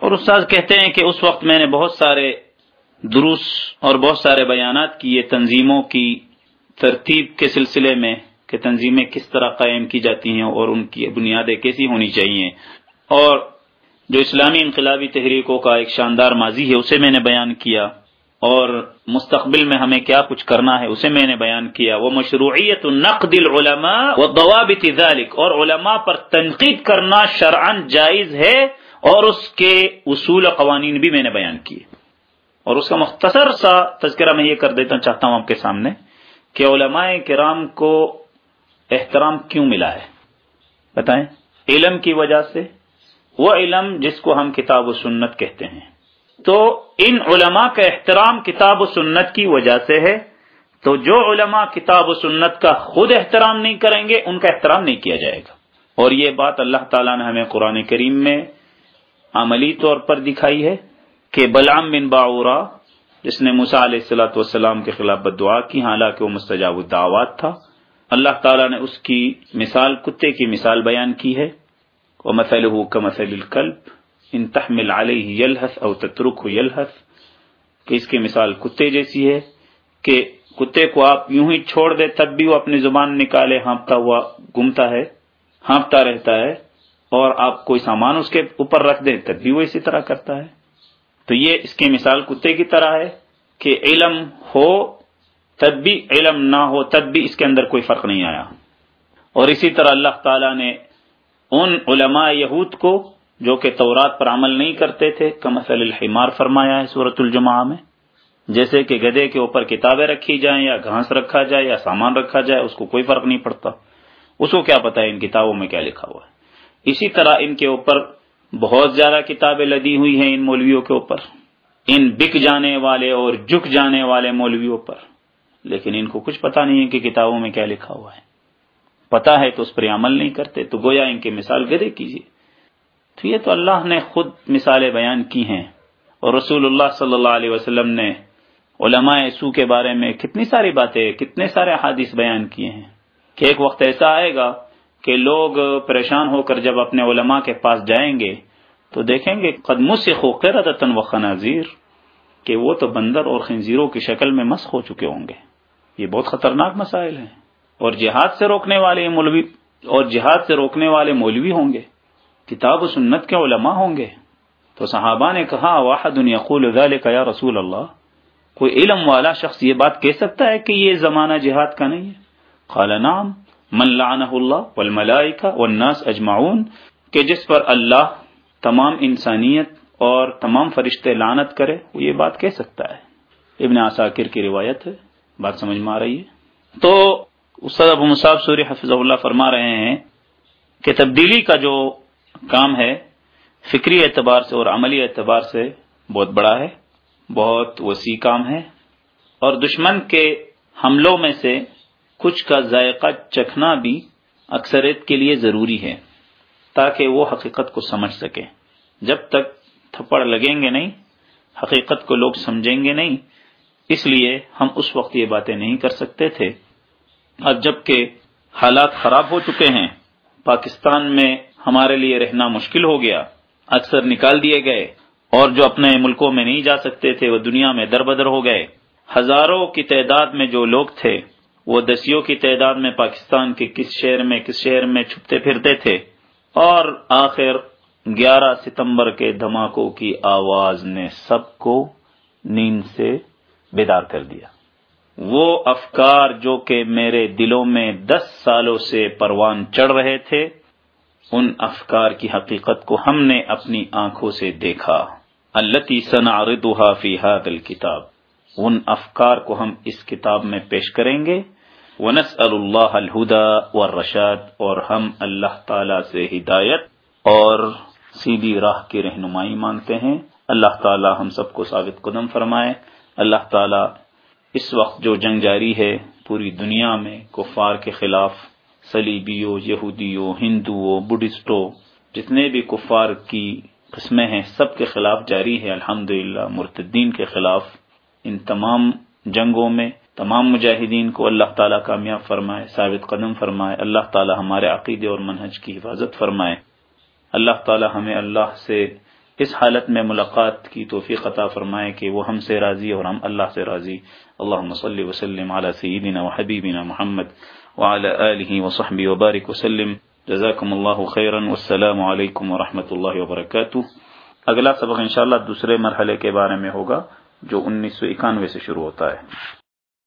اور استاد کہتے ہیں کہ اس وقت میں نے بہت سارے دروس اور بہت سارے بیانات کیے تنظیموں کی ترتیب کے سلسلے میں کہ تنظیمیں کس طرح قائم کی جاتی ہیں اور ان کی بنیادیں کیسی ہونی چاہیے۔ اور جو اسلامی انقلابی تحریکوں کا ایک شاندار ماضی ہے، اسے میں نے بیان کیا۔ اور مستقبل میں ہمیں کیا کچھ کرنا ہے، اسے میں نے بیان کیا۔ وہ مشروعیت نقد العلماء و ضوابط ذلك اور علماء پر تنقید کرنا شرعن جائز ہے۔ اور اس کے اصول قوانین بھی میں نے بیان کیے۔ اور اس کا مختصر سا تذکرہ میں یہ کر دیتا چاہتا ہوں آپ کے سامنے کہ علماء کرام کو احترام کیوں ملا ہے؟ بتائیں۔ علم کی وجہ سے؟ وہ علم جس کو ہم کتاب و سنت کہتے ہیں۔ تو ان علماء کا احترام کتاب و سنت کی وجہ سے ہے۔ تو جو علماء کتاب و سنت کا خود احترام نہیں کریں گے، ان کا احترام نہیں کیا جائے گا۔ اور یہ بات اللہ تعالیٰ نے ہمیں قرآن کریم میں عملی طور پر دکھائی ہے کہ بلام بن باورا، جس نے مسا علیہ السلاۃ والسلام کے خلاف بد دعا کی، حالانکہ وہ مستجاب الدعوات تھا، اللہ تعالیٰ نے اس کی مثال، کتے کی مثال بیان کی ہے۔ وہ مسل ہو کا مسل الکلب ان تحمل علیہ یلحس او تترک یلحس کہ اس کی مثال کتے جیسی ہے کہ کتے کو آپ یوں ہی چھوڑ دے، تب بھی وہ اپنی زبان نکالے، ہانپتا ہوا گمتا ہے، ہانپتا رہتا ہے۔ اور آپ کوئی سامان اس کے اوپر رکھ دیں تب بھی وہ اسی طرح کرتا ہے۔ تو یہ اس کی مثال کتے کی طرح ہے کہ علم ہو تب بھی علم نہ ہو تب بھی اس کے اندر کوئی فرق نہیں آیا۔ اور اسی طرح اللہ تعالی نے ان علماء یہود کو جو کہ تورات پر عمل نہیں کرتے تھے کمسل الحمار فرمایا ہے صورت الجماع میں، جیسے کہ گدے کے اوپر کتابیں رکھی جائیں یا گھاس رکھا جائے یا سامان رکھا جائے، اس کو کوئی فرق نہیں پڑتا۔ اس کو کیا پتا ہے ان کتابوں میں کیا لکھا ہوا ہے۔ اسی طرح ان کے اوپر بہت زیادہ کتابیں لدی ہوئی ہیں ان مولویوں کے اوپر۔ ان بک جانے والے اور جھک جانے والے مولویوں پر۔ لیکن ان کو کچھ پتا نہیں ہے کہ کتابوں میں کیا لکھا ہوا ہے۔ پتا ہے تو اس پر عمل نہیں کرتے، تو گویا ان کی مثال گدے کیجیے۔ تو یہ تو اللہ نے خود مثالیں بیان کی ہیں۔ اور رسول اللہ صلی اللہ علیہ وسلم نے علماء سو کے بارے میں کتنی ساری باتیں، کتنے سارے حادث بیان کیے ہیں۔ کہ ایک وقت ایسا آئے گا کہ لوگ پریشان ہو کر جب اپنے علماء کے پاس جائیں گے تو دیکھیں گے قدموں سے خوقرتن و خنازیر کہ وہ تو بندر اور خنزیروں کی شکل میں مس ہو چکے ہوں گے۔ یہ بہت خطرناک مسائل ہیں۔ اور جہاد سے روکنے والے مولوی اور جہاد سے روکنے والے مولوی ہوں گے۔ کتاب و سنت کے علماء ہوں گے۔ تو صحابہ نے کہا، واحد یقول ذلك یا رسول اللہ کوئی علم والا شخص یہ بات کہہ سکتا ہے کہ یہ زمانہ جہاد کا نہیں ہے؟ قال، نعم من لعنه اللہ والملائکہ والناس اجمعون، کہ جس پر اللہ تمام انسانیت اور تمام فرشتے لعنت کرے، وہ یہ بات کہہ سکتا ہے۔ ابن عساکر کی روایت ہے، بات سمجھ میں آ رہی ہے۔ تو استاد ابو مصعب سوری حفظ اللہ فرما رہے ہیں کہ تبدیلی کا جو کام ہے، فکری اعتبار سے اور عملی اعتبار سے بہت بڑا ہے، بہت وسیع کام ہے۔ اور دشمن کے حملوں میں سے کچھ کا ذائقہ چکھنا بھی اکثریت کے لیے ضروری ہے تاکہ وہ حقیقت کو سمجھ سکے۔ جب تک تھپڑ لگیں گے نہیں، حقیقت کو لوگ سمجھیں گے نہیں، اس لیے ہم اس وقت یہ باتیں نہیں کر سکتے تھے۔ اب جبکہ حالات خراب ہو چکے ہیں، پاکستان میں ہمارے لیے رہنا مشکل ہو گیا، اکثر نکال دیے گئے، اور جو اپنے ملکوں میں نہیں جا سکتے تھے، وہ دنیا میں در بدر ہو گئے۔ ہزاروں کی تعداد میں جو لوگ تھے وہ دسیوں کی تعداد میں پاکستان کے کس شہر میں کس شہر میں چھپتے پھرتے تھے اور آخر گیارہ ستمبر کے دھماکوں کی آواز نے سب کو نیند سے بیدار کر دیا۔ وہ افکار جو کہ میرے دلوں میں دس سالوں سے پروان چڑھ رہے تھے، ان افکار کی حقیقت کو ہم نے اپنی آنکھوں سے دیکھا۔ التی سنا فی حاد الکتاب ان افکار کو ہم اس کتاب میں پیش کریں گے۔ ونس اللہ الہدا و رشاد اور ہم اللہ تعالی سے ہدایت اور سیدھی راہ کی رہنمائی مانگتے ہیں۔ اللہ تعالی ہم سب کو ثابت قدم فرمائے۔ اللہ تعالی اس وقت جو جنگ جاری ہے، پوری دنیا میں کفار کے خلاف سلیبیوں یہودیوں، ہندوؤں بدھسٹوں جتنے بھی کفار کی قسمیں ہیں، سب کے خلاف جاری ہے۔ الحمد مرتدین کے خلاف۔ ان تمام جنگوں میں تمام مجاہدین کو اللہ تعالیٰ کامیاب فرمائے، ثابت قدم فرمائے، اللہ تعالیٰ ہمارے عقیدے اور منہج کی حفاظت فرمائے۔ اللہ تعالیٰ ہمیں اللہ سے اس حالت میں ملاقات کی توفیق عطا فرمائے کہ وہ ہم سے راضی اور ہم اللہ سے راضی۔ اللهم صل وسلم على سيدنا وحبيبنا محمد وعلى آله وصحبه وبارك وسلم۔ جزاكم الله خيرا والسلام عليكم ورحمة الله وبركاته اگلا سبق انشاءاللہ دوسرے مرحلے کے بارے میں ہوگا، جو انیس سو اکانوے سے شروع ہوتا ہے۔